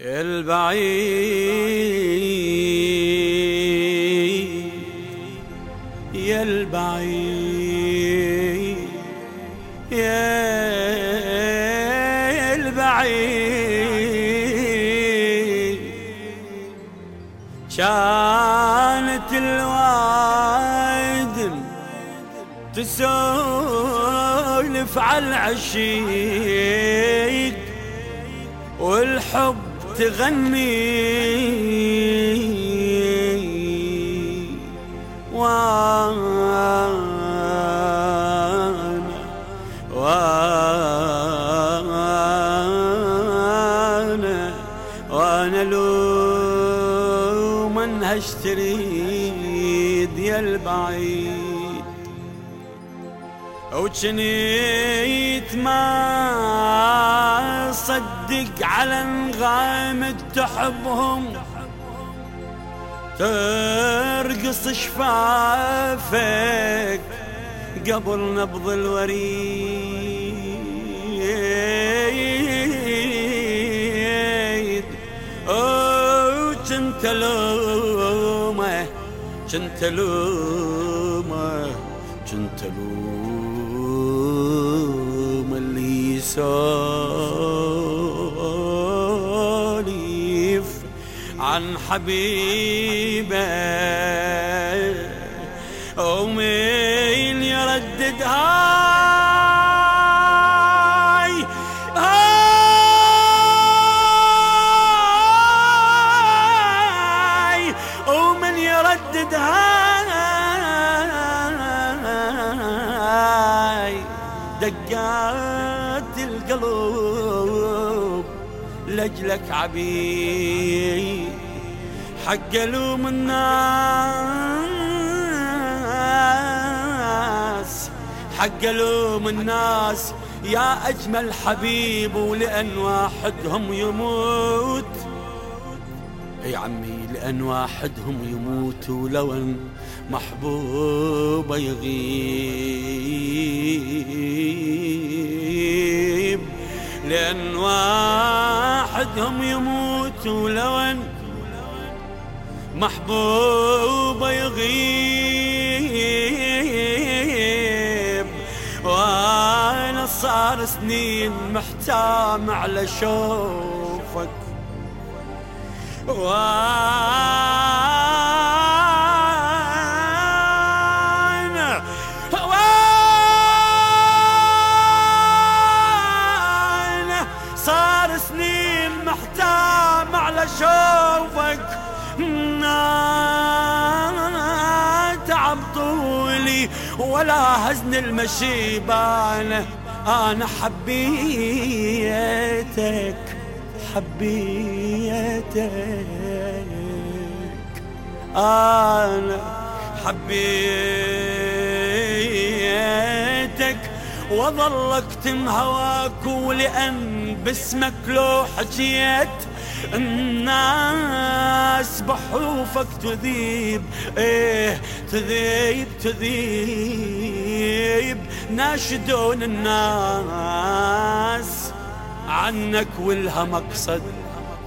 البعيد يا البعيد يا البعيد. كانت الوادم تسولف على العشيق والحب تغني. وأنا وأنا وأنا لو من هشتري يا البعيد. وجنيت ما صدق على انغام تحبهم. ترقص شفافك قبل نبض الوريد. وجنت لومة جنت لومة جنت لوم اللي يسولف عن حبيبه. ومين يردد هاي؟ هاي. ومن يردد هاي؟ دقات القلب لجلك عبيد. حق لوم الناس. حق لوم الناس. يا أجمل حبيب ولأن واحدهم يموت. إي عمي لأن واحدهم يموت ولو أن محبوبه يغيب. لأن واحدهم يموت ولو محبوبه يغيب. وأنا صار سنين محتام على شوفك. وأنا وأنا صار سنين محتام على شوفك. تعب طولي ولا هزن المشيبانة أنا حبيتك حبيتك. أنا حبيتك. وظل اكتم هواك ولأن باسمك لو حجيت الناس بحروفك تذيب إيه تذيب تذيب. ناشدون الناس عنك والها مقصد.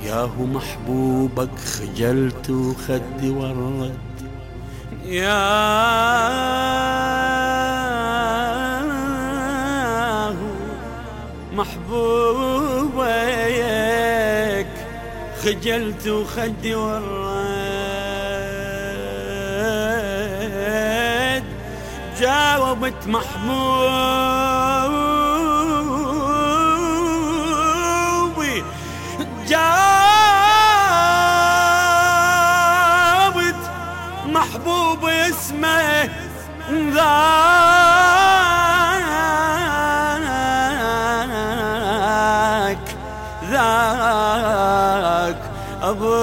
ياهو محبوبك خجلت وخدي ورد. يا خجلت وخدي ورد جاوبت محبوبي جاوبت محبوب اسمه ذاك. ذاك أبو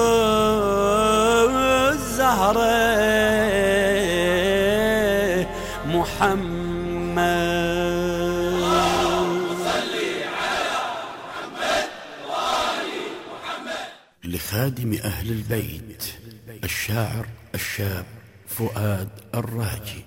الزهرة. محمد. لخادم أهل البيت الشاعر الشاب فؤاد الراجي.